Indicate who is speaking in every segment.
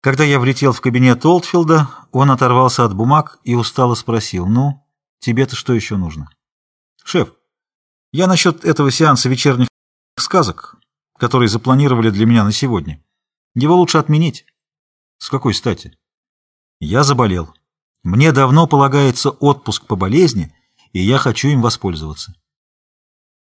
Speaker 1: Когда я влетел в кабинет Олдфилда, он оторвался от бумаг и устало спросил, «Ну, тебе-то что еще нужно?» «Шеф, я насчет этого сеанса вечерних сказок, которые запланировали для меня на сегодня. Его лучше отменить». «С какой стати?» «Я заболел. Мне давно полагается отпуск по болезни, и я хочу им воспользоваться».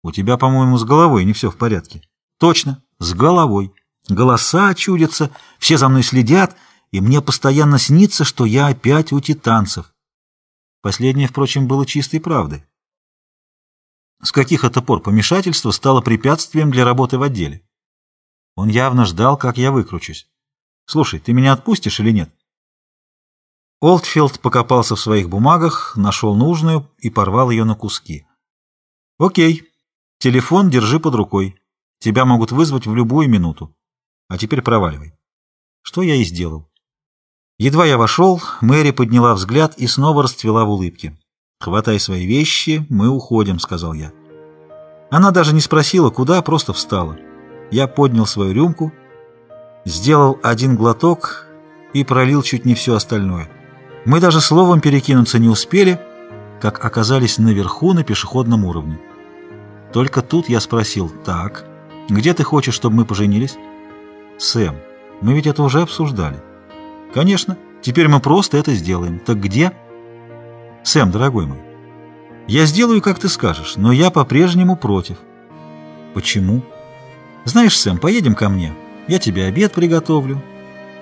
Speaker 1: «У тебя, по-моему, с головой не все в порядке». «Точно, с головой». Голоса чудятся, все за мной следят, и мне постоянно снится, что я опять у титанцев. Последнее, впрочем, было чистой правдой. С каких это пор помешательство стало препятствием для работы в отделе? Он явно ждал, как я выкручусь. «Слушай, ты меня отпустишь или нет?» Олдфилд покопался в своих бумагах, нашел нужную и порвал ее на куски. «Окей. Телефон держи под рукой. Тебя могут вызвать в любую минуту. А теперь проваливай. Что я и сделал. Едва я вошел, Мэри подняла взгляд и снова расцвела в улыбке. «Хватай свои вещи, мы уходим», — сказал я. Она даже не спросила, куда, просто встала. Я поднял свою рюмку, сделал один глоток и пролил чуть не все остальное. Мы даже словом перекинуться не успели, как оказались наверху на пешеходном уровне. Только тут я спросил, «Так, где ты хочешь, чтобы мы поженились?» Сэм, мы ведь это уже обсуждали. Конечно, теперь мы просто это сделаем. Так где? Сэм, дорогой мой, я сделаю, как ты скажешь, но я по-прежнему против. Почему? Знаешь, Сэм, поедем ко мне. Я тебе обед приготовлю.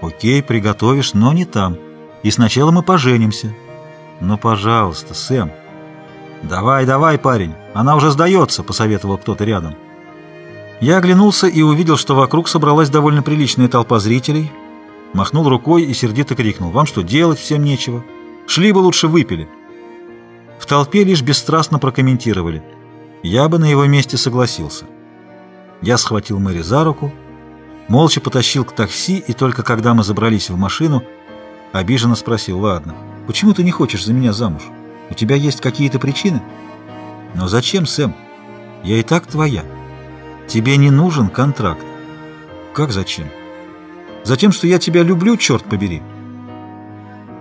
Speaker 1: Окей, приготовишь, но не там. И сначала мы поженимся. Ну, пожалуйста, Сэм. Давай, давай, парень, она уже сдается, посоветовал кто-то рядом. Я оглянулся и увидел, что вокруг собралась довольно приличная толпа зрителей. Махнул рукой и сердито крикнул. «Вам что, делать всем нечего? Шли бы лучше выпили». В толпе лишь бесстрастно прокомментировали. Я бы на его месте согласился. Я схватил Мэри за руку, молча потащил к такси, и только когда мы забрались в машину, обиженно спросил, «Ладно, почему ты не хочешь за меня замуж? У тебя есть какие-то причины?» «Но зачем, Сэм? Я и так твоя». Тебе не нужен контракт. Как зачем? Затем, что я тебя люблю, черт побери.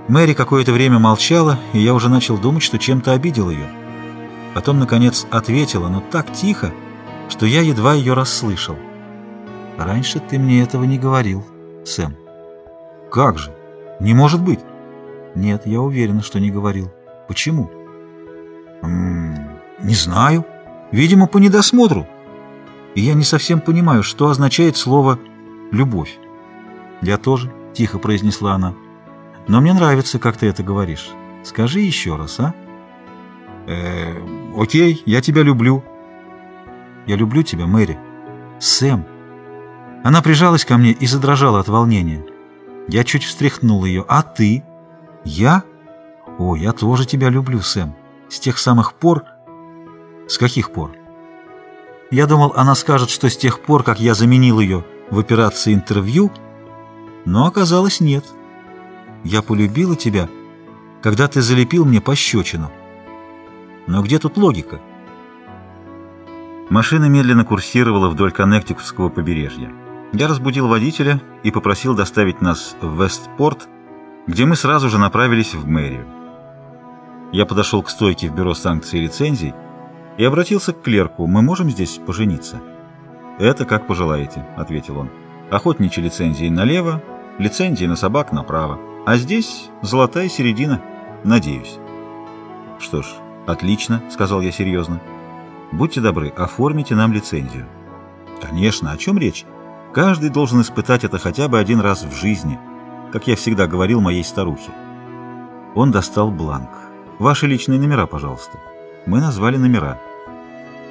Speaker 1: Мэри какое-то время молчала, и я уже начал думать, что чем-то обидел ее. Потом, наконец, ответила, но так тихо, что я едва ее расслышал. «Раньше ты мне этого не говорил, Сэм». «Как же? Не может быть!» «Нет, я уверена, что не говорил. Почему?» «М -м, «Не знаю. Видимо, по недосмотру и я не совсем понимаю, что означает слово «любовь». «Я тоже», — тихо произнесла она. «Но мне нравится, как ты это говоришь. Скажи еще раз, а?» «Э, окей, я тебя люблю». «Я люблю тебя, Мэри». «Сэм». Она прижалась ко мне и задрожала от волнения. Я чуть встряхнул ее. «А ты?» «Я?» «О, я тоже тебя люблю, Сэм. С тех самых пор...» «С каких пор?» Я думал, она скажет, что с тех пор, как я заменил ее в операции интервью, но оказалось нет. Я полюбила тебя, когда ты залепил мне пощечину. Но где тут логика? Машина медленно курсировала вдоль Коннектикутского побережья. Я разбудил водителя и попросил доставить нас в Вестпорт, где мы сразу же направились в мэрию. Я подошел к стойке в бюро санкций и лицензий, и обратился к клерку. «Мы можем здесь пожениться?» «Это как пожелаете», — ответил он. «Охотничьи лицензии налево, лицензии на собак направо. А здесь золотая середина, надеюсь». «Что ж, отлично», — сказал я серьезно. «Будьте добры, оформите нам лицензию». «Конечно, о чем речь? Каждый должен испытать это хотя бы один раз в жизни, как я всегда говорил моей старухе». Он достал бланк. «Ваши личные номера, пожалуйста». Мы назвали номера.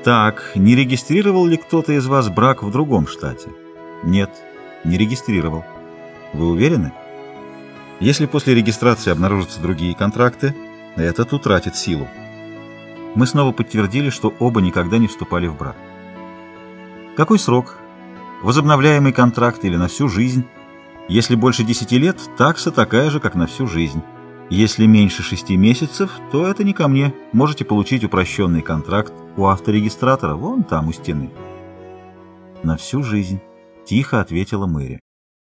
Speaker 1: Так, не регистрировал ли кто-то из вас брак в другом штате? Нет, не регистрировал. Вы уверены? Если после регистрации обнаружатся другие контракты, этот утратит силу. Мы снова подтвердили, что оба никогда не вступали в брак. Какой срок? Возобновляемый контракт или на всю жизнь? Если больше 10 лет, такса такая же, как на всю жизнь. Если меньше шести месяцев, то это не ко мне. Можете получить упрощенный контракт у авторегистратора, вон там, у стены. На всю жизнь, тихо ответила Мэри.